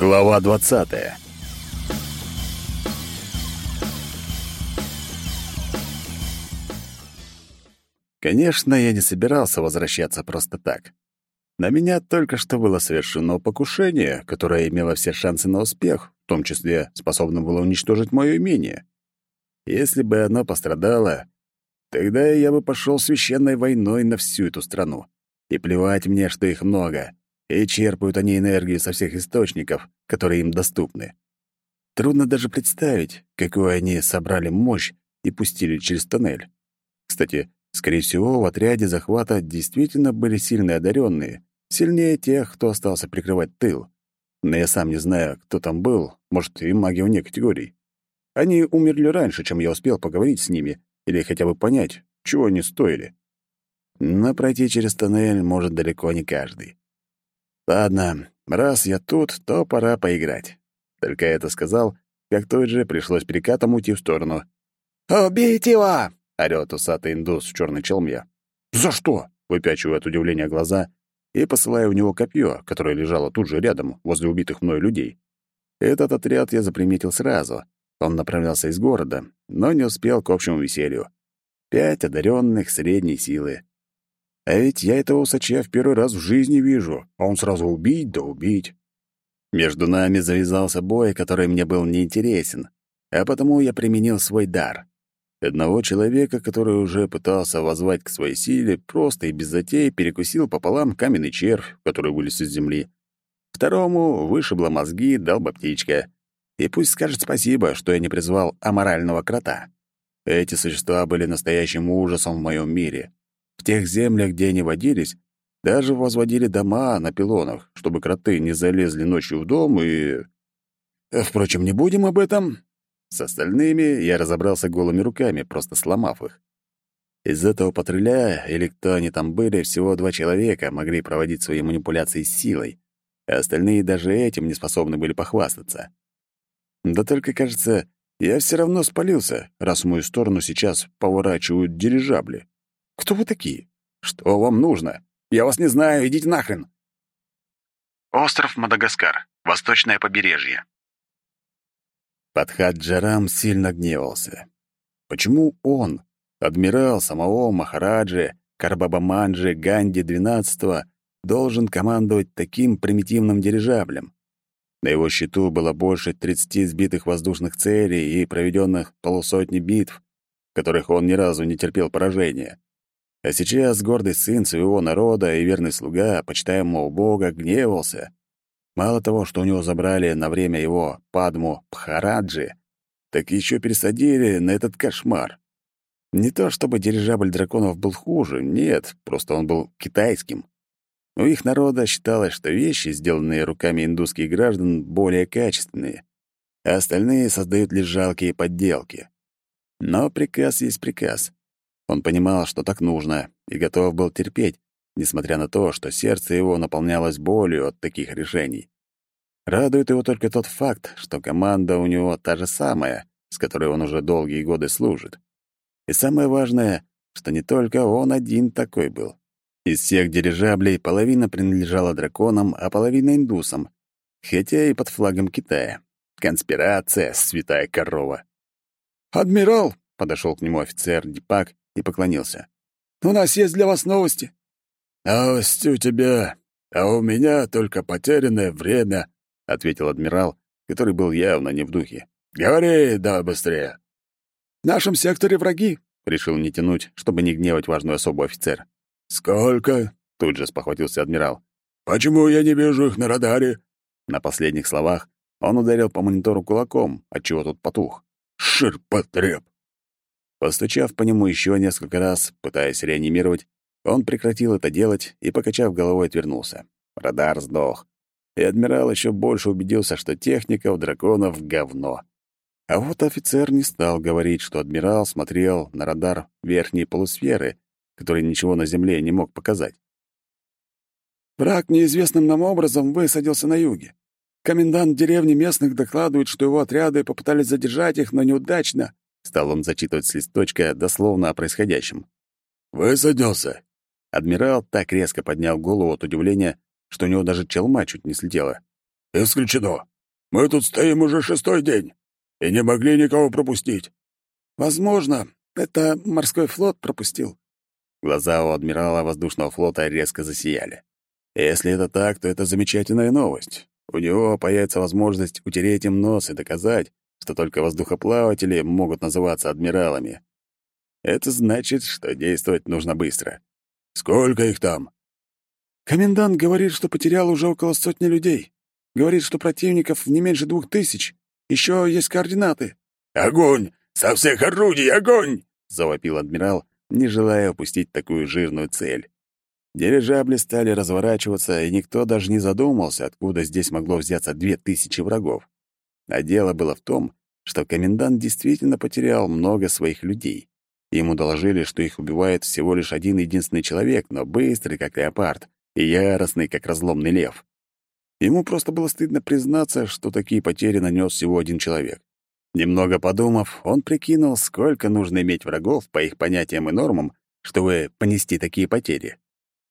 Глава 20. Конечно, я не собирался возвращаться просто так. На меня только что было совершено покушение, которое имело все шансы на успех, в том числе способно было уничтожить мое имение. Если бы оно пострадало, тогда я бы пошел священной войной на всю эту страну. И плевать мне, что их много и черпают они энергию со всех источников, которые им доступны. Трудно даже представить, какую они собрали мощь и пустили через тоннель. Кстати, скорее всего, в отряде захвата действительно были сильные одаренные, сильнее тех, кто остался прикрывать тыл. Но я сам не знаю, кто там был, может, и маги вне категорий. Они умерли раньше, чем я успел поговорить с ними или хотя бы понять, чего они стоили. Но пройти через тоннель может далеко не каждый. Ладно, раз я тут, то пора поиграть. Только это сказал, как тут же пришлось перекатом уйти в сторону. «Убейте его!» — орёт усатый индус в черной челме. «За что?» — выпячиваю от удивления глаза и посылаю в него копье, которое лежало тут же рядом, возле убитых мной людей. Этот отряд я заприметил сразу. Он направлялся из города, но не успел к общему веселью. Пять одаренных средней силы. А ведь я этого усача в первый раз в жизни вижу, а он сразу убить да убить. Между нами завязался бой, который мне был неинтересен, а потому я применил свой дар. Одного человека, который уже пытался воззвать к своей силе, просто и без затей перекусил пополам каменный червь, который вылез из земли. Второму вышибло мозги, дал бы птичка. И пусть скажет спасибо, что я не призвал аморального крота. Эти существа были настоящим ужасом в моем мире. В тех землях, где они водились, даже возводили дома на пилонах, чтобы кроты не залезли ночью в дом и... Э, впрочем, не будем об этом. С остальными я разобрался голыми руками, просто сломав их. Из этого патруля, или кто они там были, всего два человека могли проводить свои манипуляции с силой, а остальные даже этим не способны были похвастаться. Да только, кажется, я все равно спалился, раз в мою сторону сейчас поворачивают дирижабли. Кто вы такие? Что вам нужно? Я вас не знаю, идите нахрен. Остров Мадагаскар. Восточное побережье. Падхат Джарам сильно гневался. Почему он, адмирал самого Махараджи, Карбабаманджи, Ганди XII, должен командовать таким примитивным дирижаблем? На его счету было больше 30 сбитых воздушных целей и проведенных полусотни битв, в которых он ни разу не терпел поражения. А сейчас гордый сын своего народа и верный слуга, почитаемого Бога, гневался. Мало того, что у него забрали на время его Падму Пхараджи, так еще пересадили на этот кошмар. Не то чтобы дирижабль драконов был хуже, нет, просто он был китайским. У их народа считалось, что вещи, сделанные руками индусских граждан, более качественные, а остальные создают лишь жалкие подделки. Но приказ есть приказ. Он понимал, что так нужно, и готов был терпеть, несмотря на то, что сердце его наполнялось болью от таких решений. Радует его только тот факт, что команда у него та же самая, с которой он уже долгие годы служит. И самое важное, что не только он один такой был. Из всех дирижаблей половина принадлежала драконам, а половина — индусам, хотя и под флагом Китая. Конспирация, святая корова. «Адмирал!» — подошел к нему офицер Дипак и поклонился. «У нас есть для вас новости». «Новости у тебя, а у меня только потерянное время», — ответил адмирал, который был явно не в духе. «Говори, да быстрее». «В нашем секторе враги», — решил не тянуть, чтобы не гневать важную особу офицер. «Сколько?» — тут же спохватился адмирал. «Почему я не вижу их на радаре?» На последних словах он ударил по монитору кулаком, отчего тот потух. «Ширпотреб!» Постучав по нему еще несколько раз, пытаясь реанимировать, он прекратил это делать и, покачав головой, отвернулся. Радар сдох. И адмирал еще больше убедился, что техника у драконов — говно. А вот офицер не стал говорить, что адмирал смотрел на радар верхней полусферы, который ничего на Земле не мог показать. «Враг неизвестным нам образом высадился на юге. Комендант деревни местных докладывает, что его отряды попытались задержать их, но неудачно. Стал он зачитывать с листочка дословно о происходящем. «Высадился!» Адмирал так резко поднял голову от удивления, что у него даже челма чуть не слетела. «Исключено. Мы тут стоим уже шестой день и не могли никого пропустить». «Возможно, это морской флот пропустил». Глаза у адмирала воздушного флота резко засияли. Если это так, то это замечательная новость. У него появится возможность утереть им нос и доказать, что только воздухоплаватели могут называться адмиралами. Это значит, что действовать нужно быстро. «Сколько их там?» «Комендант говорит, что потерял уже около сотни людей. Говорит, что противников не меньше двух тысяч. Еще есть координаты». «Огонь! Со всех орудий огонь!» — завопил адмирал, не желая упустить такую жирную цель. Дирижабли стали разворачиваться, и никто даже не задумался, откуда здесь могло взяться две тысячи врагов. А дело было в том, что комендант действительно потерял много своих людей. Ему доложили, что их убивает всего лишь один единственный человек, но быстрый, как леопард, и яростный, как разломный лев. Ему просто было стыдно признаться, что такие потери нанес всего один человек. Немного подумав, он прикинул, сколько нужно иметь врагов по их понятиям и нормам, чтобы понести такие потери.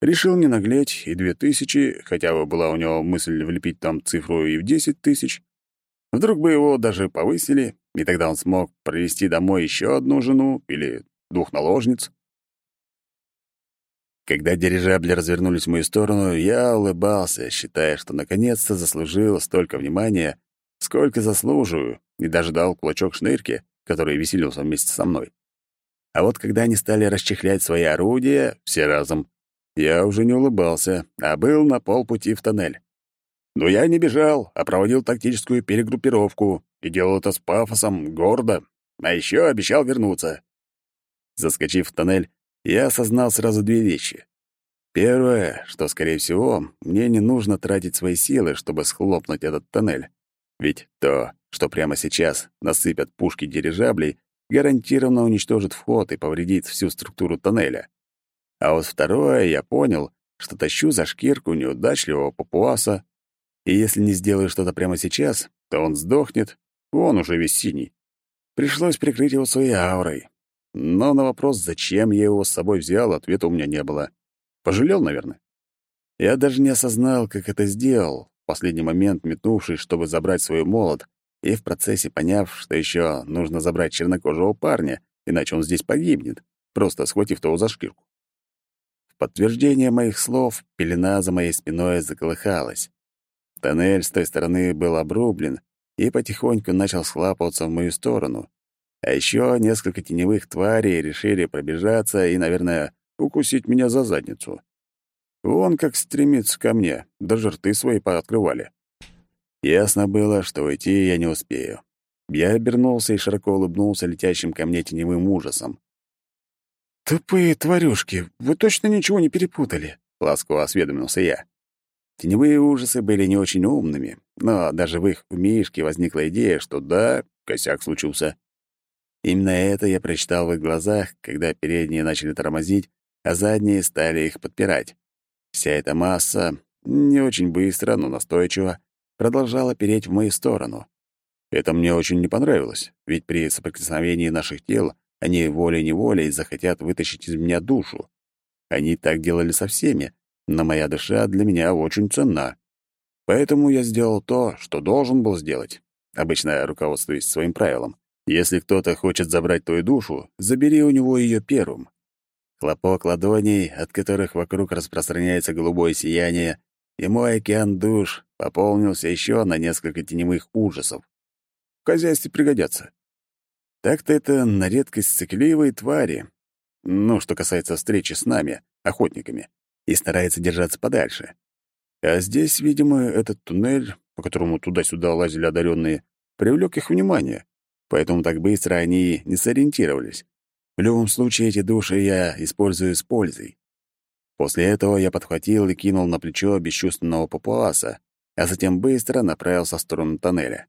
Решил не наглеть, и две тысячи, хотя бы была у него мысль влепить там цифру и в десять тысяч. Вдруг бы его даже повысили, и тогда он смог провести домой еще одну жену или двух наложниц. Когда дирижабли развернулись в мою сторону, я улыбался, считая, что наконец-то заслужил столько внимания, сколько заслуживаю, и даже дал кулачок шнырке, который веселился вместе со мной. А вот когда они стали расчехлять свои орудия, все разом, я уже не улыбался, а был на полпути в тоннель. Но я не бежал, а проводил тактическую перегруппировку и делал это с пафосом, гордо, а еще обещал вернуться. Заскочив в тоннель, я осознал сразу две вещи. Первое, что, скорее всего, мне не нужно тратить свои силы, чтобы схлопнуть этот тоннель. Ведь то, что прямо сейчас насыпят пушки дирижаблей, гарантированно уничтожит вход и повредит всю структуру тоннеля. А вот второе, я понял, что тащу за шкирку неудачливого папуаса, и если не сделаю что-то прямо сейчас, то он сдохнет, он уже весь синий. Пришлось прикрыть его своей аурой. Но на вопрос, зачем я его с собой взял, ответа у меня не было. Пожалел, наверное. Я даже не осознал, как это сделал, в последний момент метнувшись, чтобы забрать свой молот, и в процессе поняв, что еще нужно забрать чернокожего парня, иначе он здесь погибнет, просто схватив того за шкирку подтверждение моих слов пелена за моей спиной заколыхалась. Тоннель с той стороны был обрублен и потихоньку начал схлапываться в мою сторону. А еще несколько теневых тварей решили пробежаться и, наверное, укусить меня за задницу. Вон как стремится ко мне, даже рты свои пооткрывали. Ясно было, что уйти я не успею. Я обернулся и широко улыбнулся летящим ко мне теневым ужасом. «Тупые тварюшки, вы точно ничего не перепутали?» — ласково осведомился я. Теневые ужасы были не очень умными, но даже в их умишке возникла идея, что да, косяк случился. Именно это я прочитал в их глазах, когда передние начали тормозить, а задние стали их подпирать. Вся эта масса, не очень быстро, но настойчиво, продолжала переть в мою сторону. Это мне очень не понравилось, ведь при соприкосновении наших тел они волей-неволей захотят вытащить из меня душу. Они так делали со всеми, но моя душа для меня очень ценна. Поэтому я сделал то, что должен был сделать. Обычно руководствуюсь своим правилом. Если кто-то хочет забрать твою душу, забери у него ее первым. Хлопок ладоней, от которых вокруг распространяется голубое сияние, и мой океан душ пополнился еще на несколько теневых ужасов. В хозяйстве пригодятся. Так-то это на редкость сыкливые твари. Ну, что касается встречи с нами, охотниками, и старается держаться подальше. А здесь, видимо, этот туннель, по которому туда-сюда лазили одаренные, привлек их внимание, поэтому так быстро они не сориентировались. В любом случае, эти души я использую с пользой. После этого я подхватил и кинул на плечо бесчувственного папуаса, а затем быстро направился в сторону тоннеля.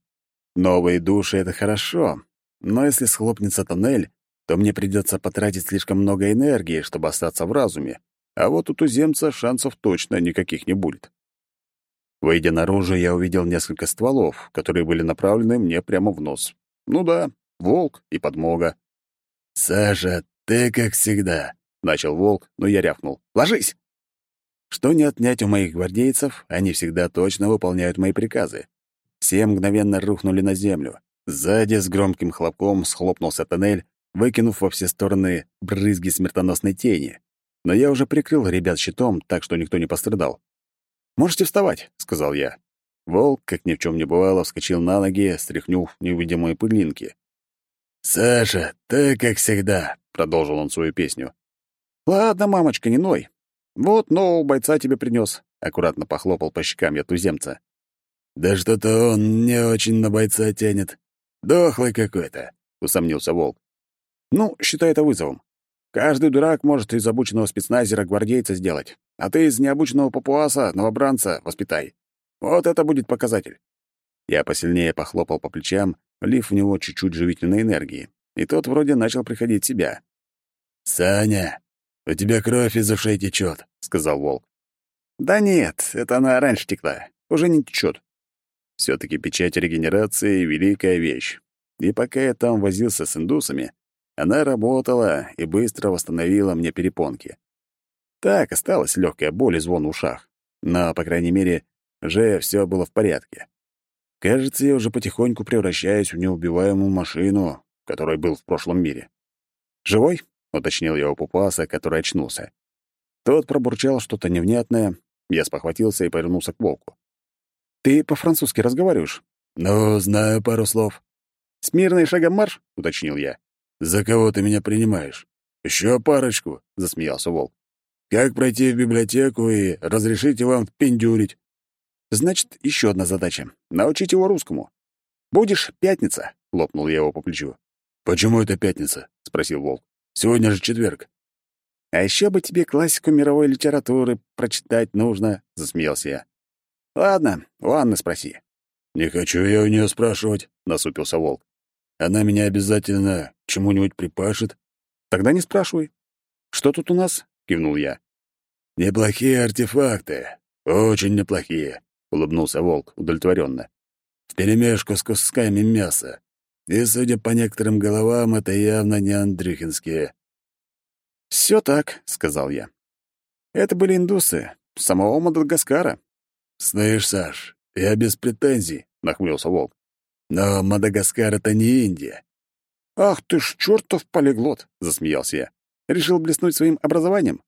Новые души — это хорошо, но если схлопнется тоннель, то мне придется потратить слишком много энергии, чтобы остаться в разуме, а вот у туземца шансов точно никаких не будет. Выйдя наружу, я увидел несколько стволов, которые были направлены мне прямо в нос. Ну да, волк и подмога. «Саша, ты как всегда», — начал волк, но я рявкнул. «Ложись!» Что не отнять у моих гвардейцев, они всегда точно выполняют мои приказы. Все мгновенно рухнули на землю. Сзади с громким хлопком схлопнулся тоннель, выкинув во все стороны брызги смертоносной тени. Но я уже прикрыл ребят щитом, так что никто не пострадал. «Можете вставать», — сказал я. Волк, как ни в чем не бывало, вскочил на ноги, стряхнув невидимые пылинки. «Саша, ты как всегда», — продолжил он свою песню. «Ладно, мамочка, не ной. Вот нового бойца тебе принес. аккуратно похлопал по щекам я туземца. «Да что-то он не очень на бойца тянет. Дохлый какой-то», — усомнился Волк. «Ну, считай это вызовом. Каждый дурак может из обученного спецназера гвардейца сделать, а ты из необученного папуаса новобранца воспитай. Вот это будет показатель». Я посильнее похлопал по плечам, влив в него чуть-чуть живительной энергии, и тот вроде начал приходить в себя. «Саня, у тебя кровь из ушей течет, сказал Волк. «Да нет, это она раньше текла, уже не течет. все таки печать регенерации — великая вещь. И пока я там возился с индусами, она работала и быстро восстановила мне перепонки. Так, осталась легкая боль и звон в ушах. Но, по крайней мере, уже все было в порядке. Кажется, я уже потихоньку превращаюсь в неубиваемую машину, которой был в прошлом мире. «Живой?» — уточнил я у Пупаса, который очнулся. Тот пробурчал что-то невнятное, я спохватился и повернулся к волку. «Ты по-французски разговариваешь?» «Ну, знаю пару слов». «Смирный шагом марш?» — уточнил я. «За кого ты меня принимаешь?» «Еще парочку», — засмеялся волк. «Как пройти в библиотеку и разрешите вам пиндюрить?» «Значит, еще одна задача — научить его русскому. Будешь пятница», — хлопнул я его по плечу. «Почему это пятница?» — спросил волк. «Сегодня же четверг». «А еще бы тебе классику мировой литературы прочитать нужно», — засмеялся я. «Ладно, у Анны спроси». «Не хочу я у нее спрашивать», — насупился волк. Она меня обязательно чему-нибудь припашет. Тогда не спрашивай. Что тут у нас? кивнул я. Неплохие артефакты. Очень неплохие, улыбнулся волк удовлетворенно. Вперемешку с кусками мяса. И, судя по некоторым головам, это явно не андрюхинские. Все так, сказал я. Это были индусы, самого Мадагаскара. Слышь, Саш, я без претензий, нахмурился волк. Но Мадагаскар — это не Индия. «Ах ты ж чертов полиглот!» — засмеялся я. «Решил блеснуть своим образованием?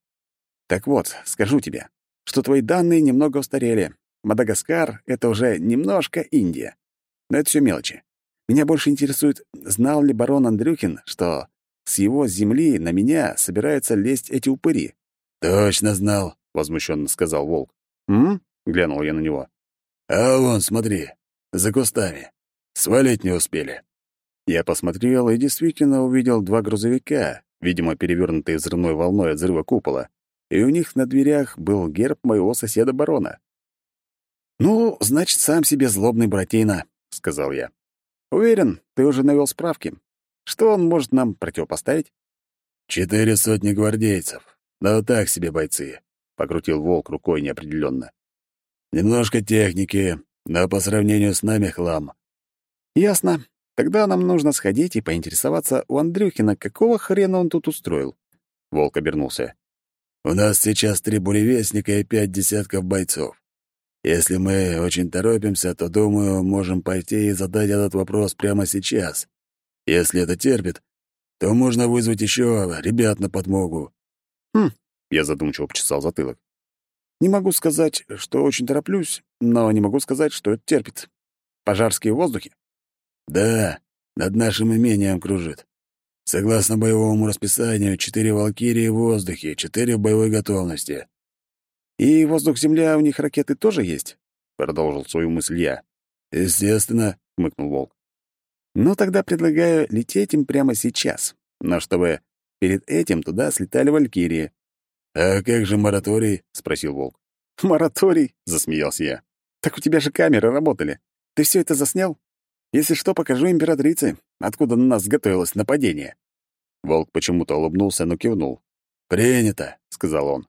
Так вот, скажу тебе, что твои данные немного устарели. Мадагаскар — это уже немножко Индия. Но это все мелочи. Меня больше интересует, знал ли барон Андрюхин, что с его земли на меня собираются лезть эти упыри. «Точно знал», — возмущенно сказал волк. «М?» — глянул я на него. «А вон, смотри, за кустами. Свалить не успели. Я посмотрел и действительно увидел два грузовика, видимо, перевернутые взрывной волной от взрыва купола, и у них на дверях был герб моего соседа-барона. «Ну, значит, сам себе злобный братина», — сказал я. «Уверен, ты уже навел справки. Что он может нам противопоставить?» «Четыре сотни гвардейцев. Да так себе бойцы», — покрутил волк рукой неопределенно. «Немножко техники, но по сравнению с нами хлам. «Ясно. Тогда нам нужно сходить и поинтересоваться у Андрюхина, какого хрена он тут устроил». Волк обернулся. «У нас сейчас три буревестника и пять десятков бойцов. Если мы очень торопимся, то, думаю, можем пойти и задать этот вопрос прямо сейчас. Если это терпит, то можно вызвать еще ребят на подмогу». «Хм», — я задумчиво почесал затылок. «Не могу сказать, что очень тороплюсь, но не могу сказать, что это терпит. Пожарские в воздухе?» Да, над нашим имением кружит. Согласно боевому расписанию, четыре валькирии в воздухе, четыре в боевой готовности. И воздух-земля у них ракеты тоже есть? Продолжил свою мысль я. Естественно, хмыкнул волк. Ну тогда предлагаю лететь им прямо сейчас, но чтобы перед этим туда слетали валькирии. А как же мораторий? спросил волк. Мораторий? засмеялся я. Так у тебя же камеры работали. Ты все это заснял? Если что, покажу императрице, откуда на нас готовилось нападение». Волк почему-то улыбнулся, но кивнул. «Принято», — сказал он.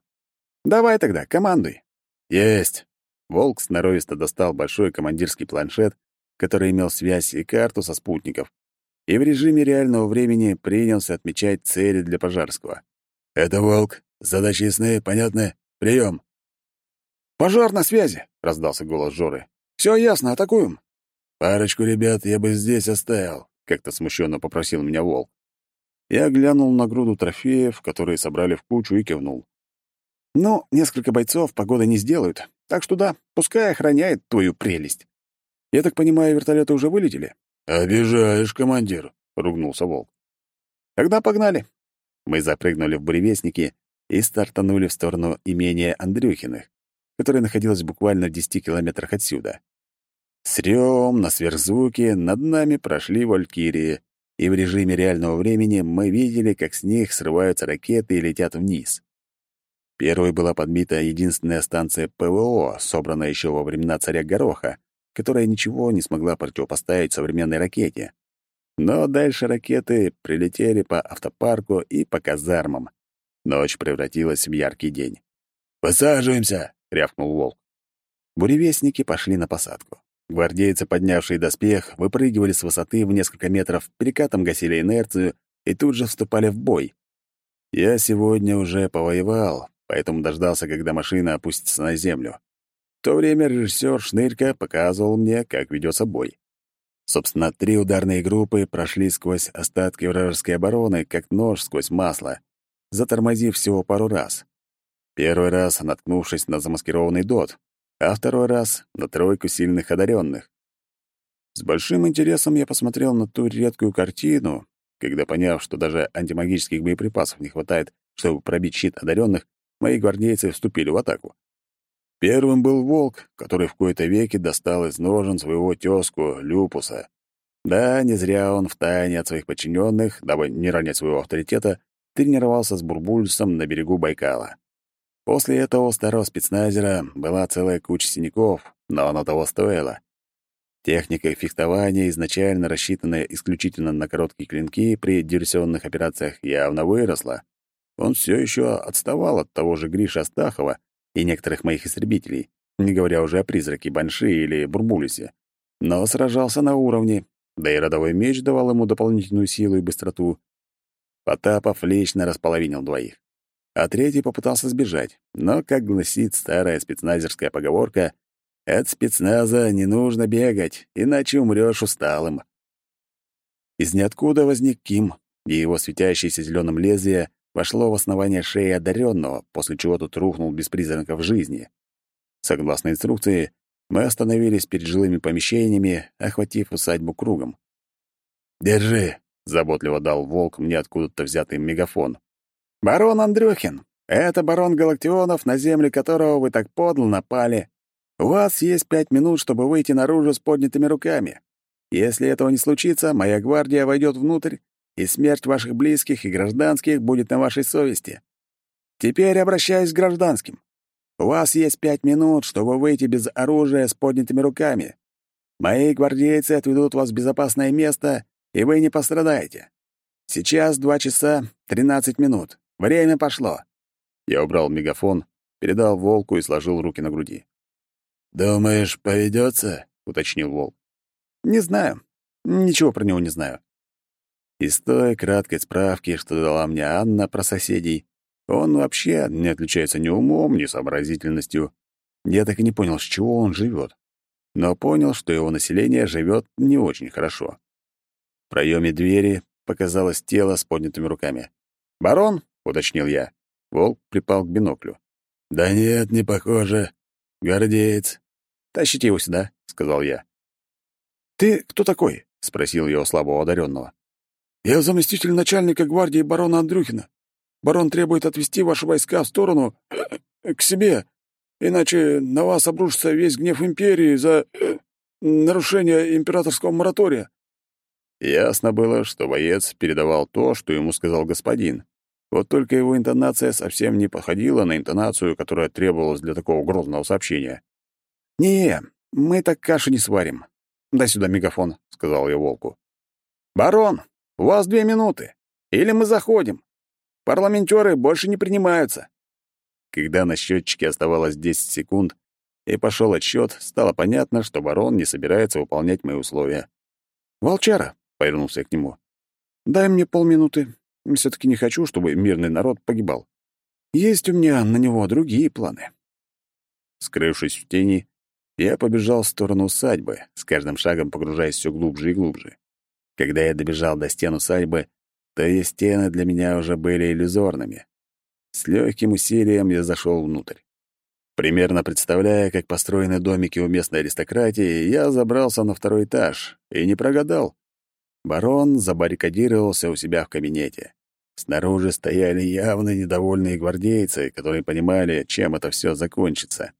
«Давай тогда, командуй». «Есть». Волк сноровисто достал большой командирский планшет, который имел связь и карту со спутников, и в режиме реального времени принялся отмечать цели для Пожарского. «Это Волк. Задачи ясны, понятны. Прием. «Пожар на связи!» — раздался голос Жоры. «Все ясно, атакуем!» «Парочку ребят я бы здесь оставил», — как-то смущенно попросил меня волк. Я глянул на груду трофеев, которые собрали в кучу, и кивнул. «Ну, несколько бойцов погоды не сделают, так что да, пускай охраняет твою прелесть. Я так понимаю, вертолеты уже вылетели?» «Обижаешь, командир», — ругнулся волк. «Тогда погнали». Мы запрыгнули в буревестники и стартанули в сторону имения Андрюхиных, которое находилось буквально в десяти километрах отсюда. С рём на сверхзвуке над нами прошли валькирии, и в режиме реального времени мы видели, как с них срываются ракеты и летят вниз. Первой была подбита единственная станция ПВО, собранная еще во времена царя Гороха, которая ничего не смогла противопоставить современной ракете. Но дальше ракеты прилетели по автопарку и по казармам. Ночь превратилась в яркий день. «Высаживаемся!» — рявкнул волк. Буревестники пошли на посадку. Гвардейцы, поднявшие доспех, выпрыгивали с высоты в несколько метров, перекатом гасили инерцию и тут же вступали в бой. Я сегодня уже повоевал, поэтому дождался, когда машина опустится на землю. В то время режиссер Шнырька показывал мне, как ведется бой. Собственно, три ударные группы прошли сквозь остатки вражеской обороны, как нож сквозь масло, затормозив всего пару раз. Первый раз, наткнувшись на замаскированный дот, а второй раз — на тройку сильных одаренных. С большим интересом я посмотрел на ту редкую картину, когда, поняв, что даже антимагических боеприпасов не хватает, чтобы пробить щит одаренных, мои гвардейцы вступили в атаку. Первым был волк, который в кои-то веки достал из ножен своего тезку Люпуса. Да, не зря он втайне от своих подчиненных, дабы не ронять своего авторитета, тренировался с Бурбульсом на берегу Байкала. После этого у старого спецназера была целая куча синяков, но оно того стоило. Техника фехтования, изначально рассчитанная исключительно на короткие клинки при диверсионных операциях, явно выросла. Он все еще отставал от того же Гриша Астахова и некоторых моих истребителей, не говоря уже о призраке Банши или Бурбулисе. Но сражался на уровне, да и родовой меч давал ему дополнительную силу и быстроту. Потапов лично располовинил двоих а третий попытался сбежать. Но, как гласит старая спецназерская поговорка, от спецназа не нужно бегать, иначе умрёшь усталым. Из ниоткуда возник Ким, и его светящееся зеленым лезвие вошло в основание шеи одаренного, после чего тот рухнул без признаков жизни. Согласно инструкции, мы остановились перед жилыми помещениями, охватив усадьбу кругом. «Держи», — заботливо дал волк мне откуда-то взятый мегафон. «Барон Андрюхин, это барон Галактионов, на земле которого вы так подло напали. У вас есть пять минут, чтобы выйти наружу с поднятыми руками. Если этого не случится, моя гвардия войдет внутрь, и смерть ваших близких и гражданских будет на вашей совести. Теперь обращаюсь к гражданским. У вас есть пять минут, чтобы выйти без оружия с поднятыми руками. Мои гвардейцы отведут вас в безопасное место, и вы не пострадаете. Сейчас два часа тринадцать минут. Время пошло. Я убрал мегафон, передал волку и сложил руки на груди. «Думаешь, поведется? уточнил волк. «Не знаю. Ничего про него не знаю». Из той краткой справки, что дала мне Анна про соседей, он вообще не отличается ни умом, ни сообразительностью. Я так и не понял, с чего он живет. Но понял, что его население живет не очень хорошо. В проеме двери показалось тело с поднятыми руками. «Барон?» — уточнил я. Волк припал к биноклю. «Да нет, не похоже. Гордеец». «Тащите его сюда», — сказал я. «Ты кто такой?» — спросил я у слабого одаренного. «Я заместитель начальника гвардии барона Андрюхина. Барон требует отвести ваши войска в сторону... К себе, иначе на вас обрушится весь гнев империи за... Нарушение императорского моратория». Ясно было, что боец передавал то, что ему сказал господин. Вот только его интонация совсем не походила на интонацию, которая требовалась для такого грозного сообщения. «Не, мы так каши не сварим. Дай сюда мегафон», — сказал я волку. «Барон, у вас две минуты. Или мы заходим. Парламентеры больше не принимаются». Когда на счетчике оставалось 10 секунд и пошел отсчет, стало понятно, что барон не собирается выполнять мои условия. «Волчара», — повернулся я к нему, — «дай мне полминуты. Все таки не хочу, чтобы мирный народ погибал. Есть у меня на него другие планы». Скрывшись в тени, я побежал в сторону усадьбы, с каждым шагом погружаясь все глубже и глубже. Когда я добежал до стен усадьбы, то и стены для меня уже были иллюзорными. С легким усилием я зашел внутрь. Примерно представляя, как построены домики у местной аристократии, я забрался на второй этаж и не прогадал. Барон забаррикадировался у себя в кабинете. Снаружи стояли явно недовольные гвардейцы, которые понимали, чем это все закончится.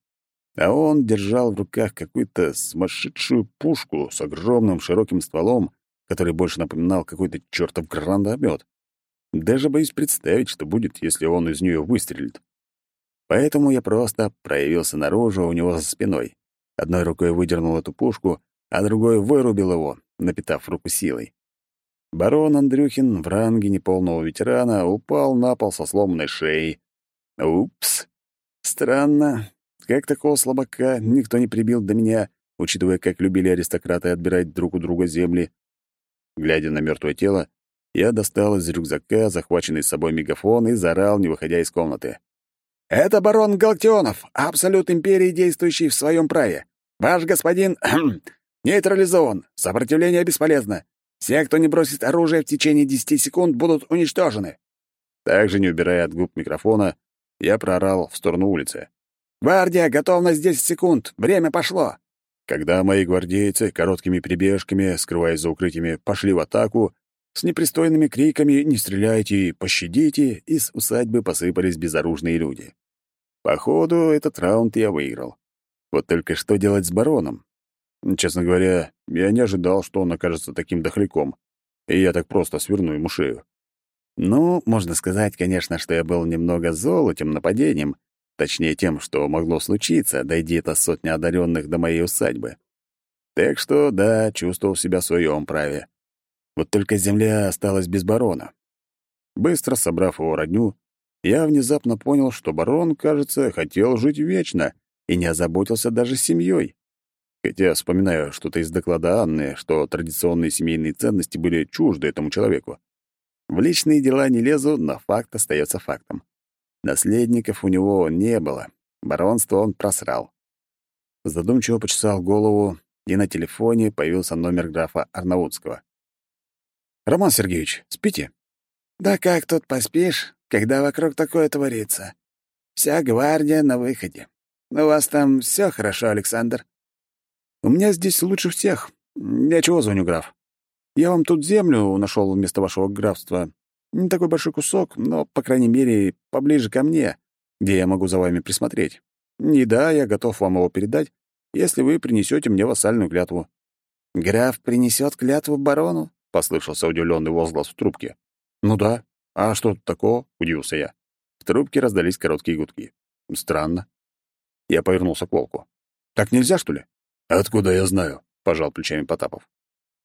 А он держал в руках какую-то сумасшедшую пушку с огромным широким стволом, который больше напоминал какой-то чертов гранатомет. Даже боюсь представить, что будет, если он из нее выстрелит. Поэтому я просто проявился наружу у него за спиной. Одной рукой выдернул эту пушку, а другой вырубил его, напитав руку силой. Барон Андрюхин в ранге неполного ветерана упал на пол со сломанной шеей. Упс. Странно. Как такого слабака никто не прибил до меня, учитывая, как любили аристократы отбирать друг у друга земли. Глядя на мертвое тело, я достал из рюкзака захваченный с собой мегафон и заорал, не выходя из комнаты. «Это барон Галактионов, абсолют империи, действующий в своем праве. Ваш господин нейтрализован, сопротивление бесполезно. Все, кто не бросит оружие в течение десяти секунд, будут уничтожены». Также, не убирая от губ микрофона, я проорал в сторону улицы. «Гвардия, готовность 10 секунд! Время пошло!» Когда мои гвардейцы короткими прибежками, скрываясь за укрытиями, пошли в атаку, с непристойными криками «Не стреляйте! Пощадите!» из усадьбы посыпались безоружные люди. Походу, этот раунд я выиграл. Вот только что делать с бароном? Честно говоря, я не ожидал, что он окажется таким дохляком, и я так просто сверну ему шею. Ну, можно сказать, конечно, что я был немного зол этим нападением, точнее тем, что могло случиться, дойди это сотня одаренных до моей усадьбы. Так что, да, чувствовал себя в своем праве. Вот только земля осталась без барона. Быстро собрав его родню, я внезапно понял, что барон, кажется, хотел жить вечно и не озаботился даже семьей. Хотя вспоминаю что-то из доклада Анны, что традиционные семейные ценности были чужды этому человеку. В личные дела не лезу, но факт остается фактом. Наследников у него не было, баронство он просрал. Задумчиво почесал голову, и на телефоне появился номер графа Арнаутского. «Роман Сергеевич, спите?» «Да как тут поспишь, когда вокруг такое творится? Вся гвардия на выходе. У вас там все хорошо, Александр?» «У меня здесь лучше всех. Я чего звоню, граф? Я вам тут землю нашел вместо вашего графства. Не такой большой кусок, но, по крайней мере, поближе ко мне, где я могу за вами присмотреть. И да, я готов вам его передать, если вы принесете мне вассальную клятву». «Граф принесет клятву барону?» — послышался удивленный возглас в трубке. «Ну да. А что тут такого?» — удивился я. В трубке раздались короткие гудки. «Странно». Я повернулся к волку. «Так нельзя, что ли?» «Откуда я знаю?» — пожал плечами Потапов.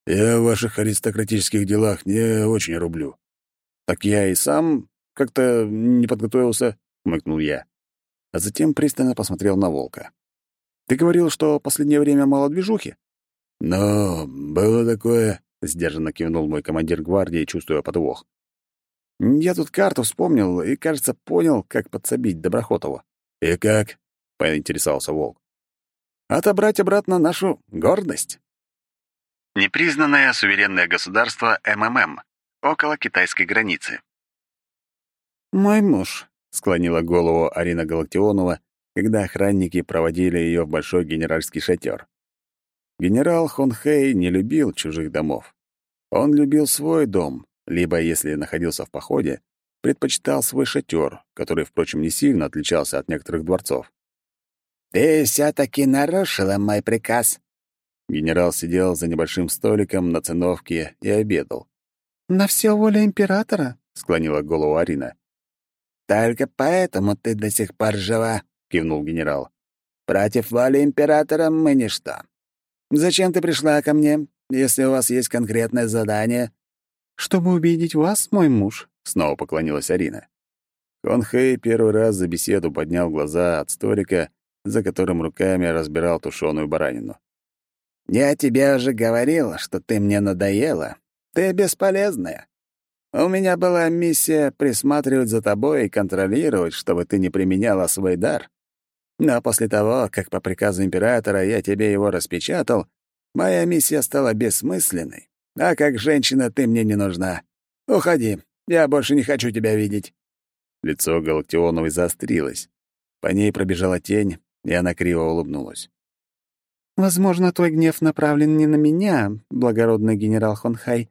«Я в ваших аристократических делах не очень рублю. «Так я и сам как-то не подготовился», — хмыкнул я. А затем пристально посмотрел на волка. «Ты говорил, что последнее время мало движухи?» «Ну, было такое», — сдержанно кивнул мой командир гвардии, чувствуя подвох. «Я тут карту вспомнил и, кажется, понял, как подсобить Доброхотову». «И как?» — поинтересовался волк. «Отобрать обратно нашу гордость». Непризнанное суверенное государство МММ около китайской границы. «Мой муж», — склонила голову Арина Галактионова, когда охранники проводили ее в большой генеральский шатер. Генерал Хон Хэй не любил чужих домов. Он любил свой дом, либо, если находился в походе, предпочитал свой шатер, который, впрочем, не сильно отличался от некоторых дворцов. «Ты все-таки нарушила мой приказ». Генерал сидел за небольшим столиком на циновке и обедал. «На все воля императора», — склонила голову Арина. «Только поэтому ты до сих пор жива», — кивнул генерал. «Против воли императора мы ничто. Зачем ты пришла ко мне, если у вас есть конкретное задание?» «Чтобы убедить вас, мой муж», — снова поклонилась Арина. Конхэй первый раз за беседу поднял глаза от столика, за которым руками разбирал тушеную баранину. «Я тебе уже говорил, что ты мне надоела, ты бесполезная. У меня была миссия присматривать за тобой и контролировать, чтобы ты не применяла свой дар. Но после того, как по приказу императора я тебе его распечатал, моя миссия стала бессмысленной. А как женщина ты мне не нужна. Уходи, я больше не хочу тебя видеть». Лицо Галактионовой заострилось. По ней пробежала тень, и она криво улыбнулась. «Возможно, твой гнев направлен не на меня, благородный генерал Хонхай,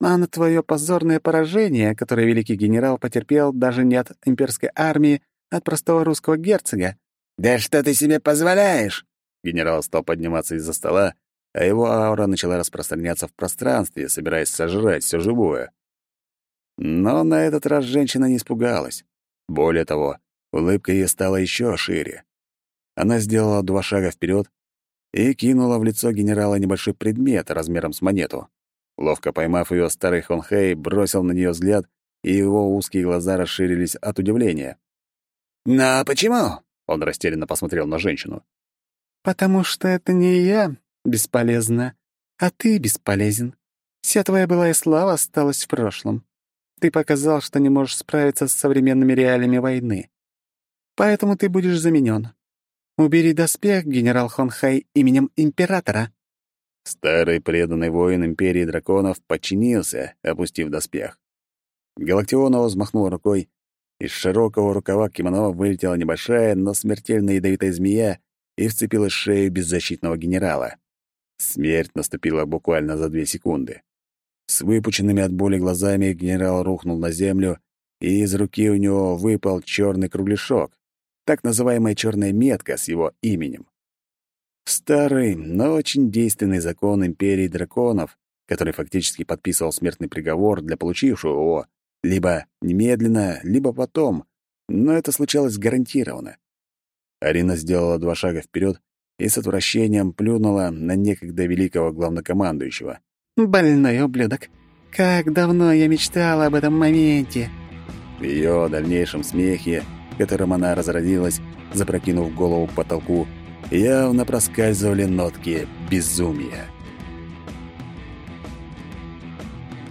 а на твое позорное поражение, которое великий генерал потерпел даже не от имперской армии, а от простого русского герцога». «Да что ты себе позволяешь?» Генерал стал подниматься из-за стола, а его аура начала распространяться в пространстве, собираясь сожрать все живое. Но на этот раз женщина не испугалась. Более того, улыбка ей стала еще шире. Она сделала два шага вперед и кинула в лицо генерала небольшой предмет размером с монету. Ловко поймав ее, старый Хонхей бросил на нее взгляд, и его узкие глаза расширились от удивления. «Но почему?» — он растерянно посмотрел на женщину. «Потому что это не я бесполезна, а ты бесполезен. Вся твоя былая слава осталась в прошлом. Ты показал, что не можешь справиться с современными реалиями войны. Поэтому ты будешь заменен. Убери доспех, генерал Хонхай, именем императора». Старый преданный воин Империи Драконов подчинился, опустив доспех. Галактионова взмахнул рукой, из широкого рукава кимоно вылетела небольшая, но смертельно ядовитая змея и вцепилась в шею беззащитного генерала. Смерть наступила буквально за две секунды. С выпученными от боли глазами генерал рухнул на землю, и из руки у него выпал черный кругляшок, так называемая черная метка с его именем. Старый, но очень действенный закон Империи Драконов, который фактически подписывал смертный приговор для получившего его, либо немедленно, либо потом, но это случалось гарантированно. Арина сделала два шага вперед и с отвращением плюнула на некогда великого главнокомандующего. «Больной ублюдок! Как давно я мечтала об этом моменте!» В ее дальнейшем смехе, которым она разродилась, запрокинув голову к потолку, явно проскальзывали нотки безумия.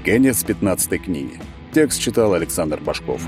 Конец 15 книги. Текст читал Александр Башков.